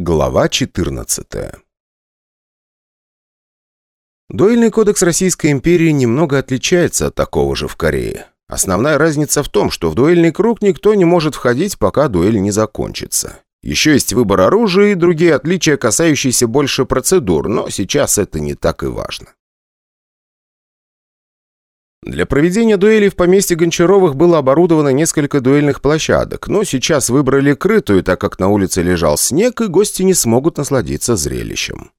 Глава 14 Дуэльный кодекс Российской империи немного отличается от такого же в Корее. Основная разница в том, что в дуэльный круг никто не может входить, пока дуэль не закончится. Еще есть выбор оружия и другие отличия, касающиеся больше процедур, но сейчас это не так и важно. Для проведения дуэли в поместье Гончаровых было оборудовано несколько дуэльных площадок, но сейчас выбрали крытую, так как на улице лежал снег, и гости не смогут насладиться зрелищем.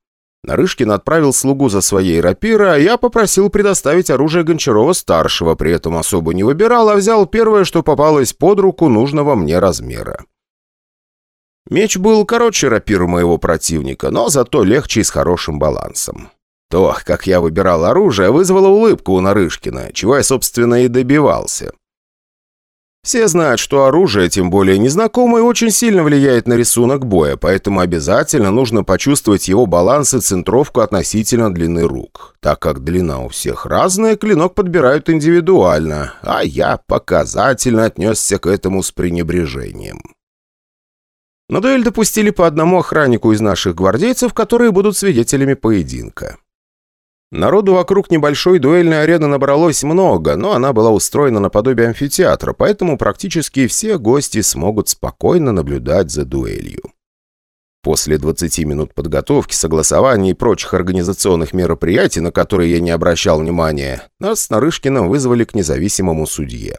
Нарышкин отправил слугу за своей рапирой, а я попросил предоставить оружие Гончарова-старшего, при этом особо не выбирал, а взял первое, что попалось под руку нужного мне размера. Меч был короче рапиры моего противника, но зато легче и с хорошим балансом. То, как я выбирал оружие, вызвало улыбку у Нарышкина, чего я, собственно, и добивался. Все знают, что оружие, тем более незнакомое, очень сильно влияет на рисунок боя, поэтому обязательно нужно почувствовать его баланс и центровку относительно длины рук. Так как длина у всех разная, клинок подбирают индивидуально, а я показательно отнесся к этому с пренебрежением. На дуэль допустили по одному охраннику из наших гвардейцев, которые будут свидетелями поединка. Народу вокруг небольшой дуэльной арены набралось много, но она была устроена наподобие амфитеатра, поэтому практически все гости смогут спокойно наблюдать за дуэлью. После 20 минут подготовки, согласования и прочих организационных мероприятий, на которые я не обращал внимания, нас с Нарышкиным вызвали к независимому судье.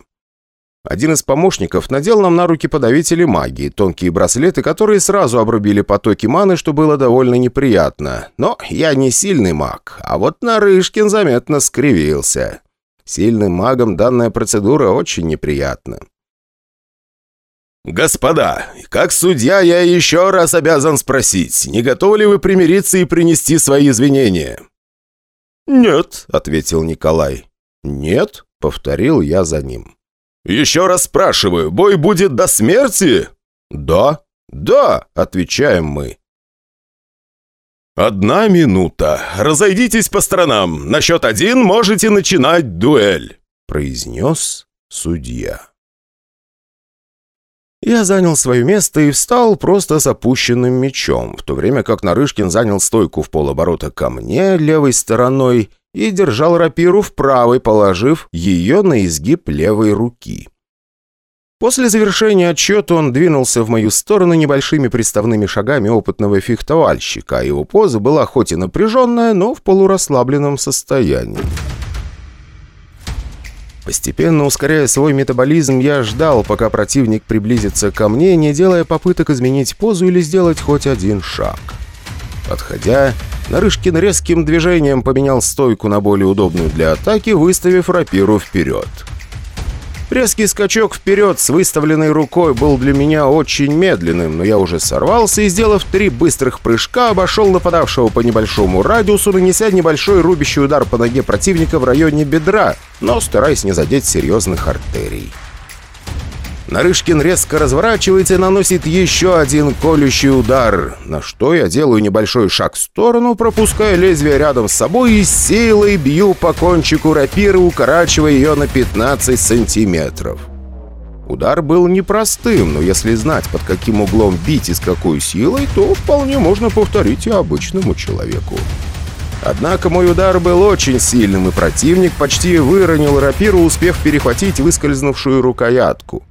Один из помощников надел нам на руки подавители магии, тонкие браслеты, которые сразу обрубили потоки маны, что было довольно неприятно. Но я не сильный маг, а вот Нарышкин заметно скривился. Сильным магом данная процедура очень неприятна. «Господа, как судья я еще раз обязан спросить, не готовы ли вы примириться и принести свои извинения?» «Нет», — ответил Николай. «Нет», — повторил я за ним. «Еще раз спрашиваю, бой будет до смерти?» «Да, да», — отвечаем мы. «Одна минута. Разойдитесь по сторонам. На счет один можете начинать дуэль», — произнес судья. Я занял свое место и встал просто с опущенным мечом, в то время как Нарышкин занял стойку в полоборота ко мне левой стороной и держал рапиру в правой, положив ее на изгиб левой руки. После завершения отчета он двинулся в мою сторону небольшими приставными шагами опытного фехтовальщика, а его поза была хоть и напряженная, но в полурасслабленном состоянии. Постепенно ускоряя свой метаболизм, я ждал, пока противник приблизится ко мне, не делая попыток изменить позу или сделать хоть один шаг. Подходя, Нарышкин резким движением поменял стойку на более удобную для атаки, выставив рапиру вперед. Резкий скачок вперед с выставленной рукой был для меня очень медленным, но я уже сорвался и, сделав три быстрых прыжка, обошел нападавшего по небольшому радиусу, нанеся небольшой рубящий удар по ноге противника в районе бедра, но стараясь не задеть серьезных артерий. Нарышкин резко разворачивается и наносит еще один колющий удар, на что я делаю небольшой шаг в сторону, пропуская лезвие рядом с собой и силой бью по кончику рапиры, укорачивая ее на 15 сантиметров. Удар был непростым, но если знать, под каким углом бить и с какой силой, то вполне можно повторить и обычному человеку. Однако мой удар был очень сильным, и противник почти выронил рапиру, успев перехватить выскользнувшую рукоятку.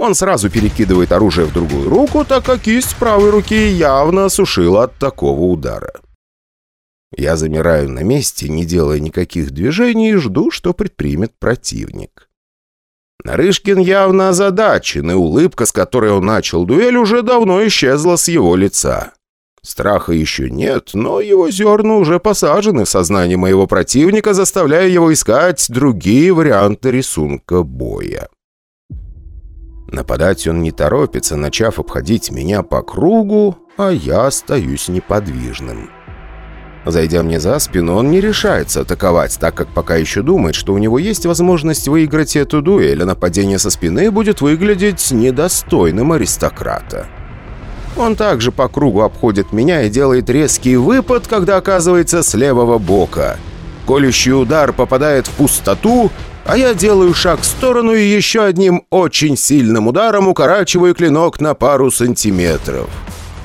Он сразу перекидывает оружие в другую руку, так как кисть правой руки явно осушила от такого удара. Я замираю на месте, не делая никаких движений, и жду, что предпримет противник. Нарышкин явно озадачен, и улыбка, с которой он начал дуэль, уже давно исчезла с его лица. Страха еще нет, но его зерна уже посажены в сознание моего противника, заставляя его искать другие варианты рисунка боя. Нападать он не торопится, начав обходить меня по кругу, а я остаюсь неподвижным. Зайдя мне за спину, он не решается атаковать, так как пока еще думает, что у него есть возможность выиграть эту дуэль, а нападение со спины будет выглядеть недостойным аристократа. Он также по кругу обходит меня и делает резкий выпад, когда оказывается с левого бока. Колющий удар попадает в пустоту, а я делаю шаг в сторону и еще одним очень сильным ударом укорачиваю клинок на пару сантиметров.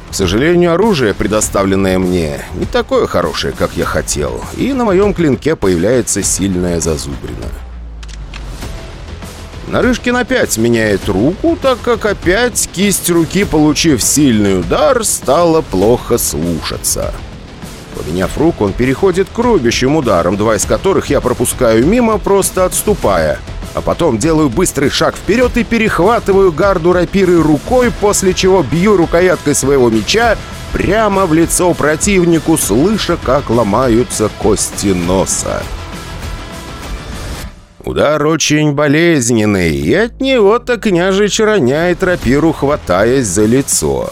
К сожалению, оружие, предоставленное мне, не такое хорошее, как я хотел, и на моем клинке появляется сильная зазубрина. Нарышкин опять меняет руку, так как опять кисть руки, получив сильный удар, стала плохо слушаться. Поменяв руку, он переходит к рубящим ударам, два из которых я пропускаю мимо, просто отступая – а потом делаю быстрый шаг вперед и перехватываю гарду рапиры рукой, после чего бью рукояткой своего меча прямо в лицо противнику, слыша, как ломаются кости носа. Удар очень болезненный, и от него-то княжич роняет рапиру, хватаясь за лицо.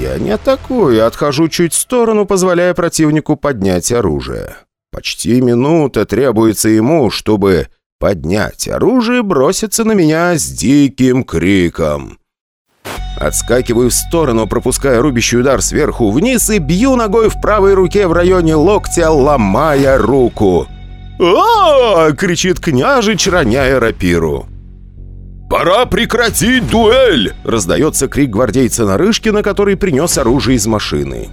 Я не атакую, отхожу чуть в сторону, позволяя противнику поднять оружие. Почти минута требуется ему, чтобы поднять оружие, броситься на меня с диким криком. Отскакиваю в сторону, пропуская рубящий удар сверху вниз и бью ногой в правой руке в районе локтя, ломая руку. а, кричит княжич, роняя рапиру. «Пора прекратить дуэль!» — раздается крик гвардейца Нарышкина, который принес оружие из машины.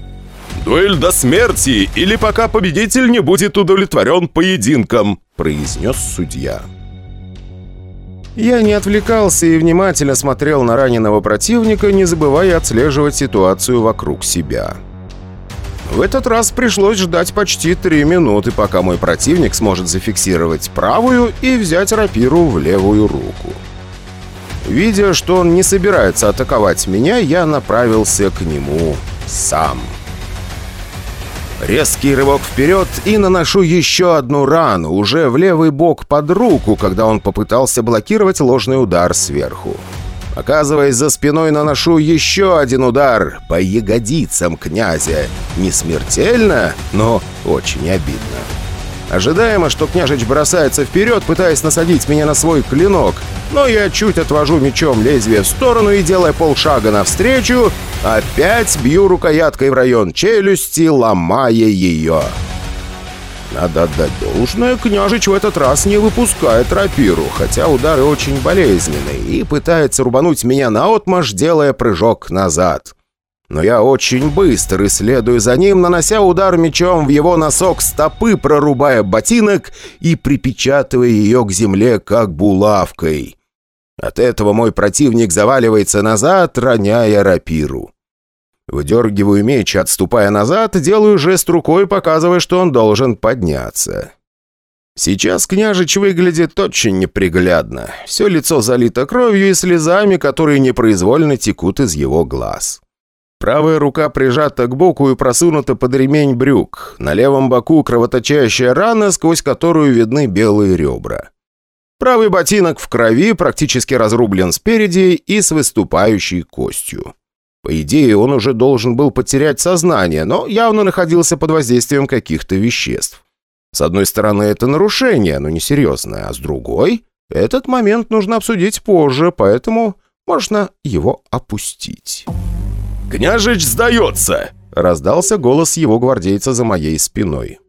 «Дуэль до смерти, или пока победитель не будет удовлетворен поединком», — произнес судья. Я не отвлекался и внимательно смотрел на раненого противника, не забывая отслеживать ситуацию вокруг себя. В этот раз пришлось ждать почти три минуты, пока мой противник сможет зафиксировать правую и взять рапиру в левую руку. Видя, что он не собирается атаковать меня, я направился к нему сам. Резкий рывок вперед и наношу еще одну рану, уже в левый бок под руку, когда он попытался блокировать ложный удар сверху. Оказываясь за спиной, наношу еще один удар по ягодицам князя. Не смертельно, но очень обидно. Ожидаемо, что княжич бросается вперед, пытаясь насадить меня на свой клинок, но я чуть отвожу мечом лезвие в сторону и, делая полшага навстречу, опять бью рукояткой в район челюсти, ломая ее. Надо отдать должное, княжич в этот раз не выпускает рапиру, хотя удары очень болезненные, и пытается рубануть меня наотмашь, делая прыжок назад но я очень быстро исследую за ним, нанося удар мечом в его носок стопы, прорубая ботинок и припечатывая ее к земле, как булавкой. От этого мой противник заваливается назад, роняя рапиру. Выдергиваю меч, отступая назад, делаю жест рукой, показывая, что он должен подняться. Сейчас княжич выглядит очень неприглядно. Все лицо залито кровью и слезами, которые непроизвольно текут из его глаз. Правая рука прижата к боку и просунута под ремень брюк. На левом боку кровоточащая рана, сквозь которую видны белые ребра. Правый ботинок в крови, практически разрублен спереди и с выступающей костью. По идее, он уже должен был потерять сознание, но явно находился под воздействием каких-то веществ. С одной стороны, это нарушение, но не серьезное, а с другой, этот момент нужно обсудить позже, поэтому можно его опустить. «Княжич сдается!» — раздался голос его гвардейца за моей спиной.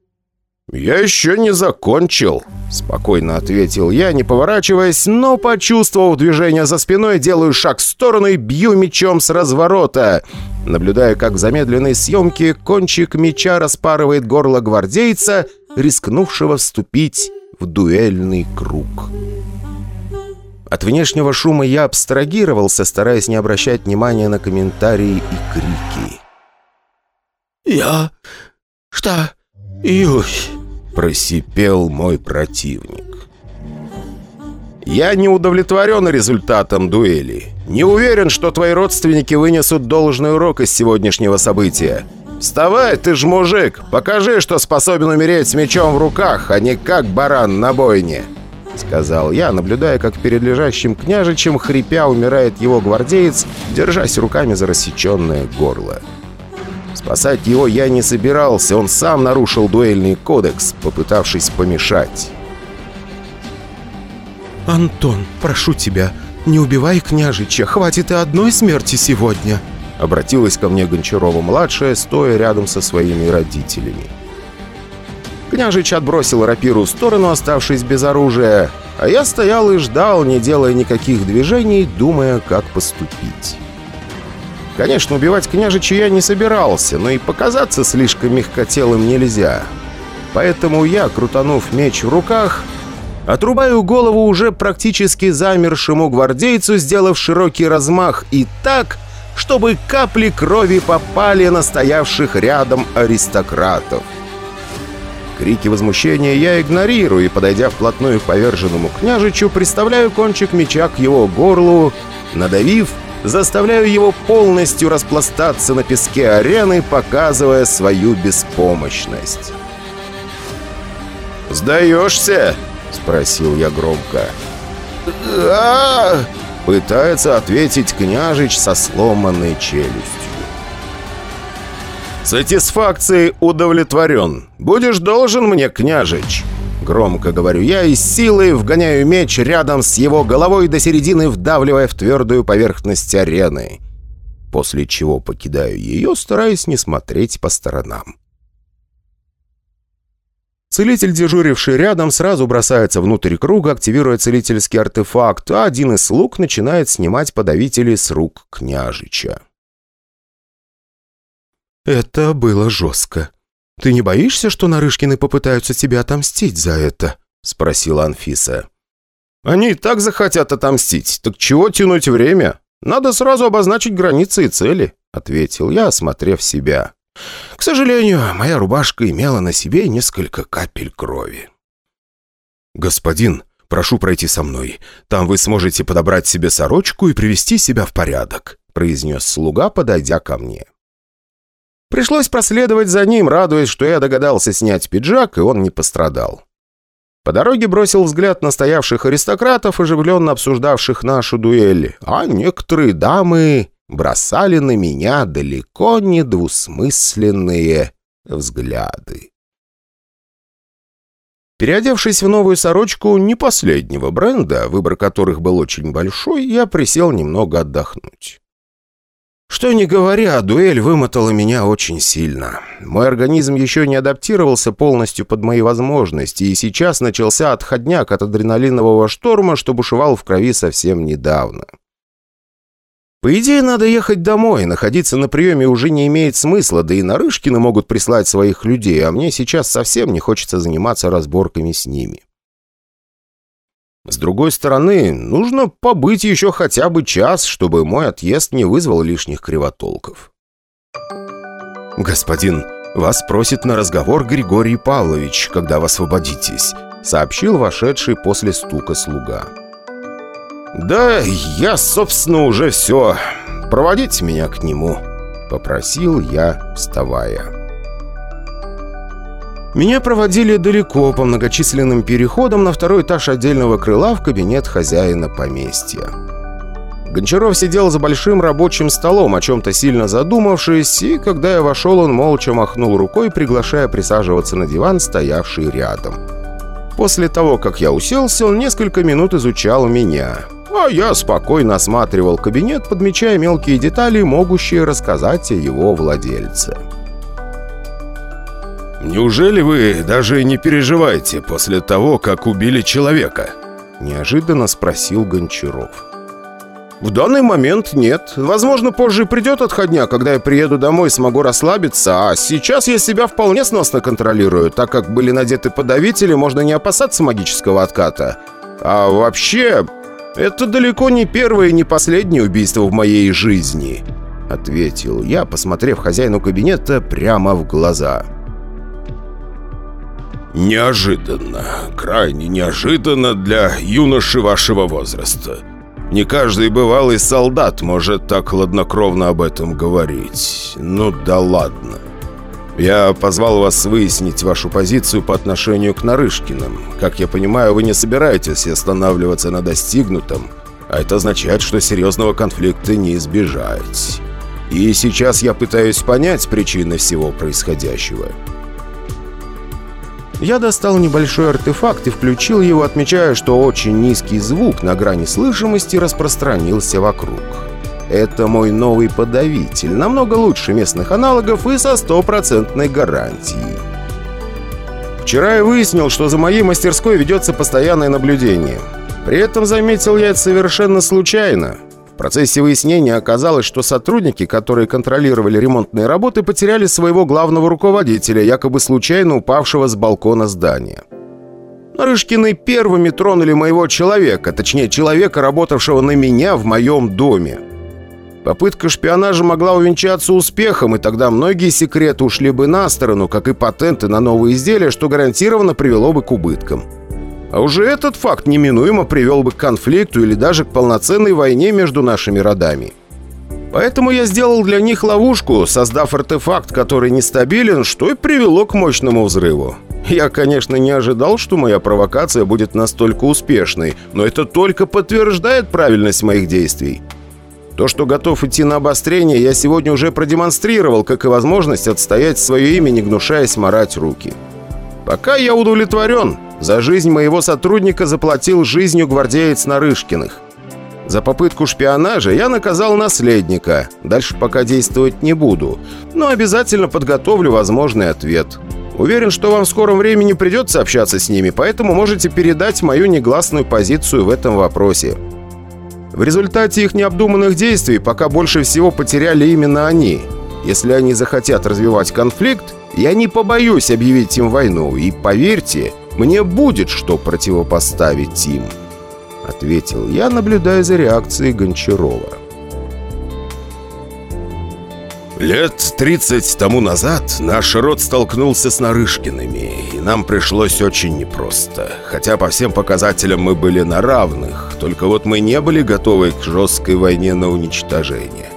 «Я еще не закончил», — спокойно ответил я, не поворачиваясь, но, почувствовав движение за спиной, делаю шаг в сторону и бью мечом с разворота, наблюдая, как в замедленной съемке кончик меча распарывает горло гвардейца, рискнувшего вступить в дуэльный круг. От внешнего шума я абстрагировался, стараясь не обращать внимания на комментарии и крики. «Я... что... юсь...» — просипел мой противник. «Я не удовлетворен результатом дуэли. Не уверен, что твои родственники вынесут должный урок из сегодняшнего события. Вставай, ты ж мужик! Покажи, что способен умереть с мечом в руках, а не как баран на бойне!» — сказал я, наблюдая, как перед лежащим княжичем, хрипя, умирает его гвардеец, держась руками за рассеченное горло. Спасать его я не собирался, он сам нарушил дуэльный кодекс, попытавшись помешать. «Антон, прошу тебя, не убивай княжича, хватит и одной смерти сегодня», обратилась ко мне Гончарова-младшая, стоя рядом со своими родителями. Княжич отбросил рапиру в сторону, оставшись без оружия, а я стоял и ждал, не делая никаких движений, думая, как поступить. Конечно, убивать княжича я не собирался, но и показаться слишком мягкотелым нельзя. Поэтому я, крутанув меч в руках, отрубаю голову уже практически замершему гвардейцу, сделав широкий размах и так, чтобы капли крови попали на стоявших рядом аристократов. Крики возмущения я игнорирую и, подойдя вплотную к поверженному княжичу, приставляю кончик меча к его горлу, надавив, заставляю его полностью распластаться на песке арены, показывая свою беспомощность. «Сдаешься?» — спросил я громко. а Пытается ответить княжич со сломанной челюстью. «Сатисфакцией удовлетворен. Будешь должен мне, княжич!» Громко говорю я и силой вгоняю меч рядом с его головой до середины, вдавливая в твердую поверхность арены. После чего покидаю ее, стараясь не смотреть по сторонам. Целитель, дежуривший рядом, сразу бросается внутрь круга, активируя целительский артефакт, а один из слуг начинает снимать подавители с рук княжича. «Это было жестко. Ты не боишься, что Нарышкины попытаются тебя отомстить за это?» — спросила Анфиса. «Они и так захотят отомстить. Так чего тянуть время? Надо сразу обозначить границы и цели», — ответил я, осмотрев себя. К сожалению, моя рубашка имела на себе несколько капель крови. «Господин, прошу пройти со мной. Там вы сможете подобрать себе сорочку и привести себя в порядок», произнес слуга, подойдя ко мне. Пришлось проследовать за ним, радуясь, что я догадался снять пиджак, и он не пострадал. По дороге бросил взгляд на стоявших аристократов, оживленно обсуждавших нашу дуэль, а некоторые дамы бросали на меня далеко не двусмысленные взгляды. Переодевшись в новую сорочку не последнего бренда, выбор которых был очень большой, я присел немного отдохнуть. Что ни говоря, дуэль вымотала меня очень сильно. Мой организм еще не адаптировался полностью под мои возможности, и сейчас начался отходняк от адреналинового шторма, что бушевал в крови совсем недавно. По идее, надо ехать домой, находиться на приеме уже не имеет смысла, да и Нарышкины могут прислать своих людей, а мне сейчас совсем не хочется заниматься разборками с ними. С другой стороны, нужно побыть еще хотя бы час, чтобы мой отъезд не вызвал лишних кривотолков. «Господин, вас просит на разговор Григорий Павлович, когда вы освободитесь», сообщил вошедший после стука слуга. «Да, я, собственно, уже все. Проводите меня к нему», — попросил я, вставая. Меня проводили далеко по многочисленным переходам на второй этаж отдельного крыла в кабинет хозяина поместья. Гончаров сидел за большим рабочим столом, о чем-то сильно задумавшись, и когда я вошел, он молча махнул рукой, приглашая присаживаться на диван, стоявший рядом. После того, как я уселся, он несколько минут изучал меня, а я спокойно осматривал кабинет, подмечая мелкие детали, могущие рассказать о его владельце. «Неужели вы даже не переживаете после того, как убили человека?» Неожиданно спросил Гончаров. «В данный момент нет. Возможно, позже придет отходня, когда я приеду домой смогу расслабиться, а сейчас я себя вполне сносно контролирую, так как были надеты подавители, можно не опасаться магического отката. А вообще, это далеко не первое и не последнее убийство в моей жизни», — ответил я, посмотрев хозяину кабинета прямо в глаза. «Неожиданно, крайне неожиданно для юноши вашего возраста. Не каждый бывалый солдат может так хладнокровно об этом говорить. Ну да ладно. Я позвал вас выяснить вашу позицию по отношению к Нарышкиным. Как я понимаю, вы не собираетесь останавливаться на достигнутом, а это означает, что серьезного конфликта не избежать. И сейчас я пытаюсь понять причины всего происходящего». Я достал небольшой артефакт и включил его, отмечая, что очень низкий звук на грани слышимости распространился вокруг. Это мой новый подавитель, намного лучше местных аналогов и со стопроцентной гарантией. Вчера я выяснил, что за моей мастерской ведется постоянное наблюдение. При этом заметил я это совершенно случайно. В процессе выяснения оказалось, что сотрудники, которые контролировали ремонтные работы, потеряли своего главного руководителя, якобы случайно упавшего с балкона здания. Нарышкины первыми тронули моего человека, точнее, человека, работавшего на меня в моем доме. Попытка шпионажа могла увенчаться успехом, и тогда многие секреты ушли бы на сторону, как и патенты на новые изделия, что гарантированно привело бы к убыткам. А уже этот факт неминуемо привел бы к конфликту или даже к полноценной войне между нашими родами. Поэтому я сделал для них ловушку, создав артефакт, который нестабилен, что и привело к мощному взрыву. Я, конечно, не ожидал, что моя провокация будет настолько успешной, но это только подтверждает правильность моих действий. То, что готов идти на обострение, я сегодня уже продемонстрировал, как и возможность отстоять свое имя, не гнушаясь морать руки. Пока я удовлетворен. За жизнь моего сотрудника заплатил жизнью гвардеец Нарышкиных. За попытку шпионажа я наказал наследника. Дальше пока действовать не буду. Но обязательно подготовлю возможный ответ. Уверен, что вам в скором времени придется общаться с ними, поэтому можете передать мою негласную позицию в этом вопросе. В результате их необдуманных действий пока больше всего потеряли именно они. Если они захотят развивать конфликт, я не побоюсь объявить им войну, и поверьте, мне будет что противопоставить им», — ответил я, наблюдая за реакцией Гончарова. Лет 30 тому назад наш род столкнулся с Нарышкиными, и нам пришлось очень непросто. Хотя по всем показателям мы были на равных, только вот мы не были готовы к жесткой войне на уничтожение.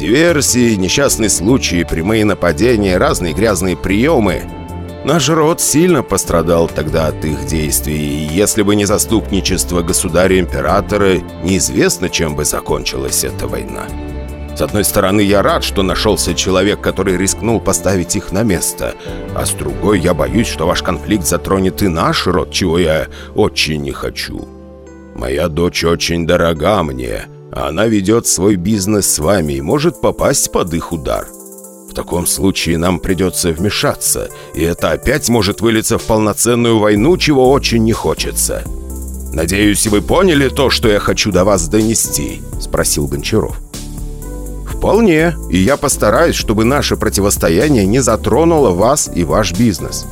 Диверсии, несчастные случаи, прямые нападения, разные грязные приемы. Наш род сильно пострадал тогда от их действий, и если бы не заступничество государя-императора, неизвестно, чем бы закончилась эта война. С одной стороны, я рад, что нашелся человек, который рискнул поставить их на место. А с другой, я боюсь, что ваш конфликт затронет и наш род, чего я очень не хочу. Моя дочь очень дорога мне. Она ведет свой бизнес с вами и может попасть под их удар. В таком случае нам придется вмешаться, и это опять может вылиться в полноценную войну, чего очень не хочется. «Надеюсь, вы поняли то, что я хочу до вас донести?» – спросил Гончаров. «Вполне. И я постараюсь, чтобы наше противостояние не затронуло вас и ваш бизнес».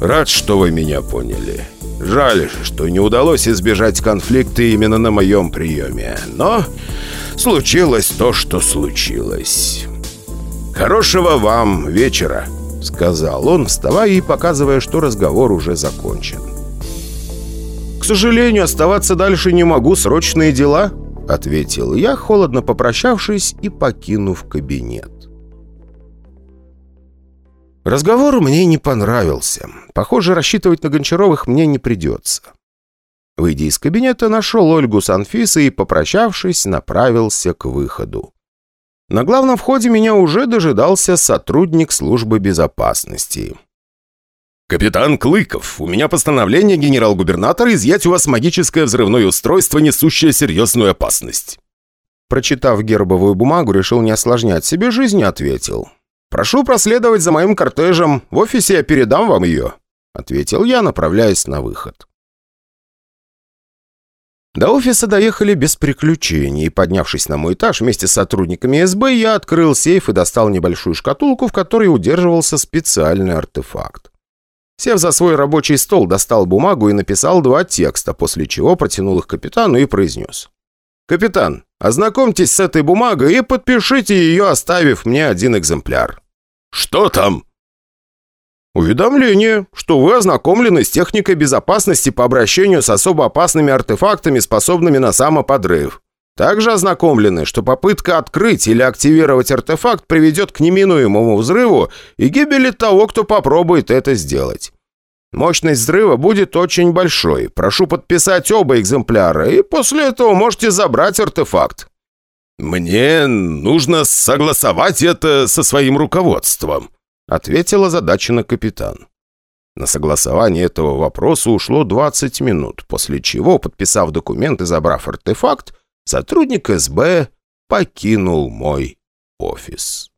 «Рад, что вы меня поняли. Жаль, что не удалось избежать конфликта именно на моем приеме. Но случилось то, что случилось. Хорошего вам вечера», — сказал он, вставая и показывая, что разговор уже закончен. «К сожалению, оставаться дальше не могу. Срочные дела», — ответил я, холодно попрощавшись и покинув кабинет. Разговор мне не понравился. Похоже, рассчитывать на Гончаровых мне не придется. Выйдя из кабинета, нашел Ольгу с Анфисой и, попрощавшись, направился к выходу. На главном входе меня уже дожидался сотрудник службы безопасности. «Капитан Клыков, у меня постановление генерал-губернатора изъять у вас магическое взрывное устройство, несущее серьезную опасность». Прочитав гербовую бумагу, решил не осложнять себе жизнь и ответил. «Прошу проследовать за моим кортежем. В офисе я передам вам ее», — ответил я, направляясь на выход. До офиса доехали без приключений, поднявшись на мой этаж вместе с сотрудниками СБ, я открыл сейф и достал небольшую шкатулку, в которой удерживался специальный артефакт. Сев за свой рабочий стол, достал бумагу и написал два текста, после чего протянул их капитану и произнес. «Капитан, ознакомьтесь с этой бумагой и подпишите ее, оставив мне один экземпляр». «Что там?» «Уведомление, что вы ознакомлены с техникой безопасности по обращению с особо опасными артефактами, способными на самоподрыв. Также ознакомлены, что попытка открыть или активировать артефакт приведет к неминуемому взрыву и гибели того, кто попробует это сделать. Мощность взрыва будет очень большой. Прошу подписать оба экземпляра, и после этого можете забрать артефакт». «Мне нужно согласовать это со своим руководством», ответил озадаченно капитан. На согласование этого вопроса ушло 20 минут, после чего, подписав документ и забрав артефакт, сотрудник СБ покинул мой офис.